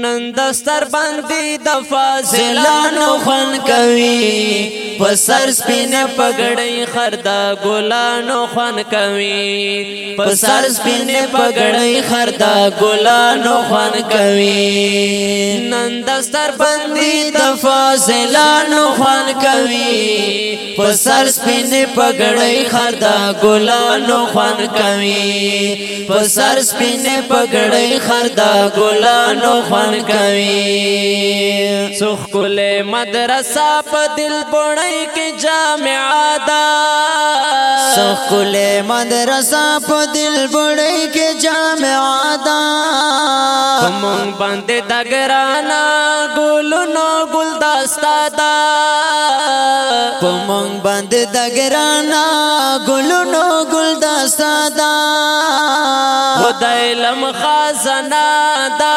نن دستر باندې د فاضلانو خون کوي په سر سپینه پګړۍ خردا ګلانو خوان کوي په سر سپینه پګړۍ خردا ګلانو خوان کوي نند ستر بندي د فاصلانو خوان کوي په سر سپینه پګړۍ خردا ګلانو خوان کوي په سر سپینه پګړۍ خردا ګلانو خوان کوي سخ کله مدرسه په دل بونه نړۍ کې جامعا دا سخل مدرسه په دل بړې کې جامعا دا کوم باندې دګرانا ګلونو ګل داستا دا کوم باندې دګرانا ګلونو ګل داستا دا خدای لم خزانه دا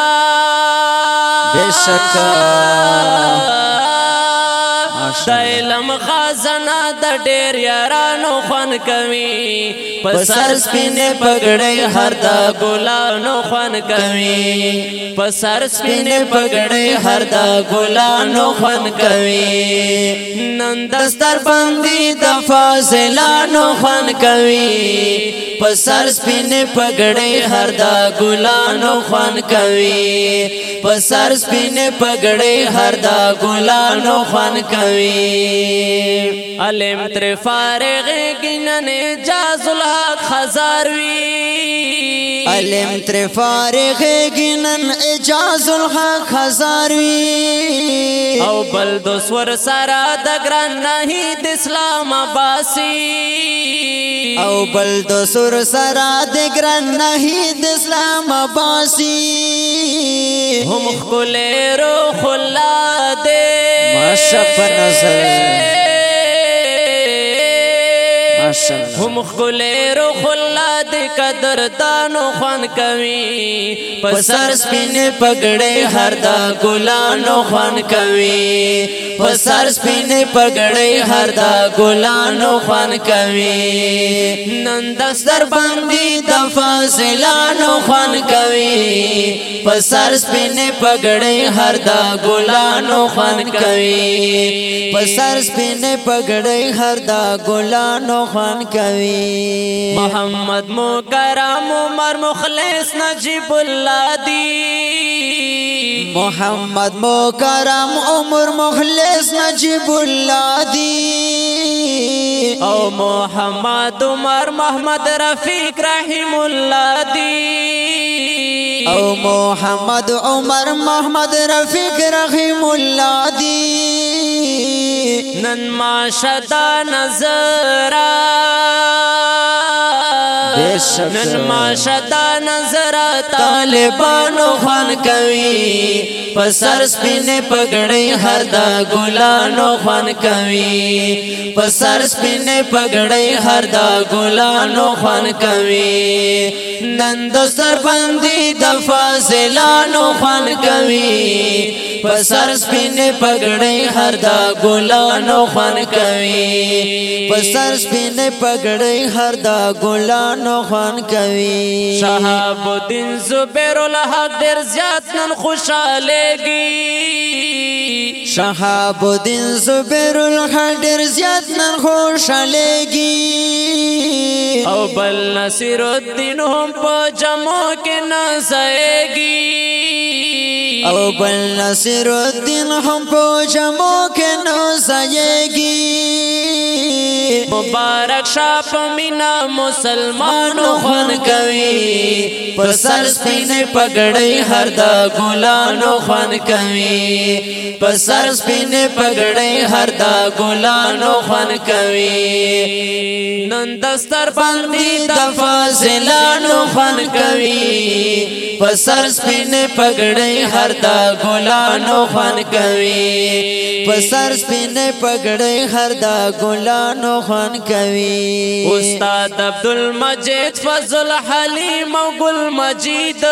بشکا د علم خزانه د ډېر یارانو خون کوي په سر سپینه پګړې هر د ګلانو خون کوي په سر سپینه پګړې هر د ګلانو خون کوي نن دستر باندې د فاصلانو خون کوي په سر سپینه پګړې هر د ګلانو خون کوي په سر سپینه پګړې هر د ګلانو خون کوي وی علم تر فارغ گنن جاز الحق خزار وی علم تر فارغ گنن اجاز الحق خزار وی او بل دوسور سارا د ګران نه د اسلام اباسی او بل د سر سرا د ګران نه د اسلام باسي هم خپل رو خلا دے ماشف نظر هم خپل رو خلا د قدر دانو خوان کوي پر سر سپینه پګړې هر دا ګلانو خوان کوي په سر سپینې پګړې هر دا ګلانو خوان کوي نن د سر باندې د فاصلانو خوان کوي په سر سپینې پګړې هر دا ګلانو خوان کوي په سر سپینې پګړې هر دا ګلانو خوان کوي محمد مو کرام عمر مخلص نجیب الله محمد مکرم عمر مخلص نجیب الله دی او محمد عمر محمد رفیق رحیم الله دی او محمد عمر محمد رفیق رحیم الله دی نن ما شدا نظر نن ما شتا نظر طالبانو خوان کوي په سر سپینه پګړې هر دا ګلانو خوان کوي په سر سپینه پګړې هر دا ګلانو خوان کوي نن د سر باندې د فاصلانو خان کوي په سر سپینه پګړې هر دا ګلانو خان کوي په سر سپینه پګړې هر دا ګلانو خان کوي شهاب الدین زبیر الحق ډیر زیات نن خوشاله شهاب الدین زبیر الحدیر زیاد نن خوشالېږي او بل نصیر الدین هم په جمع کې نه ځایږي او بل نصیر الدین هم په جمع کې نه ځایږي مبارک شاه په مینا مسلمانو خون کوي پسر سپینې پګړې هر د ګلانو خوان کوي پسر سپینې پګړې هر د ګلانو خوان کوي نن دستر باندې د فاصلانو خوان کوي پسر سپینې پګړې هر د ګلانو خوان کوي پسر سپینې پګړې هر د ګلانو خوان کوي استاد عبد المجید فضل حلیم او ګل المجید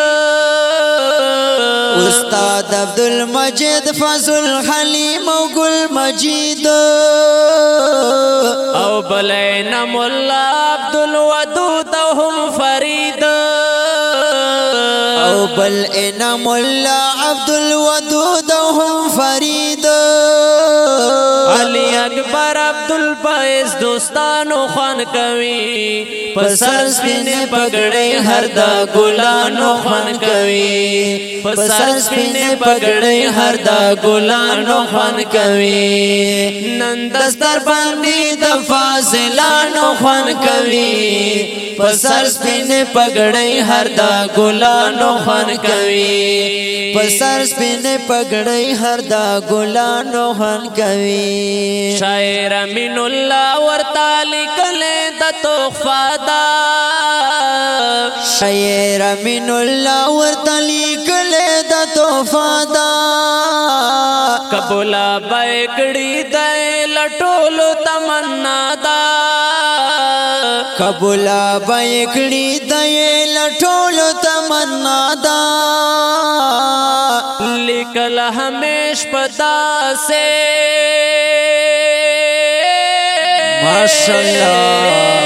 استاد عبد المجید فضل حلیم او گل مجید او بلینا مولا عبد الودود هم فرید او بل انام الله عبد الودود هم فرید پایز دوستانو خوان کوي پسر سپینه پګړې هر دا ګلانو خوان کوي پسر سپینه پګړې هر دا ګلانو خوان کوي نندستر باندې د فاصلانو خوان کوي پسر سپینه پګړې هر دا ګلانو خوان کوي پسر سپینه پګړې هر دا ګلانو خوان کوي شاعر امین الله الله ورتا لیکل د توفا دا شعر من الله ورتا لیکل د توفا دا قبول بایکړی د لټول تمنا دا قبول بایکړی د لټول تمنا دا لیکل همیش پدا سے 发生了。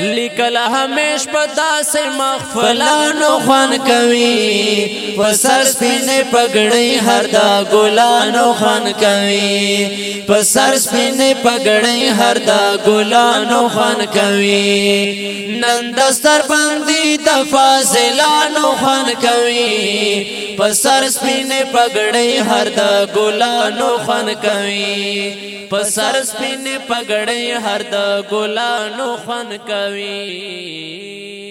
لیکل همیش پتا سي مغفلانو خوان کوي پسر سپینه پګړی هر دا ګلانو خوان کوي پسر سپینه پګړی هر دا ګلانو خوان کوي نند سر باندې د فاصلانو خوان کوي پسر سپینه پګړی هر دا ګلانو خوان کوي پسر سپینه پګړی هر دا ګلانو خوان کوي کوي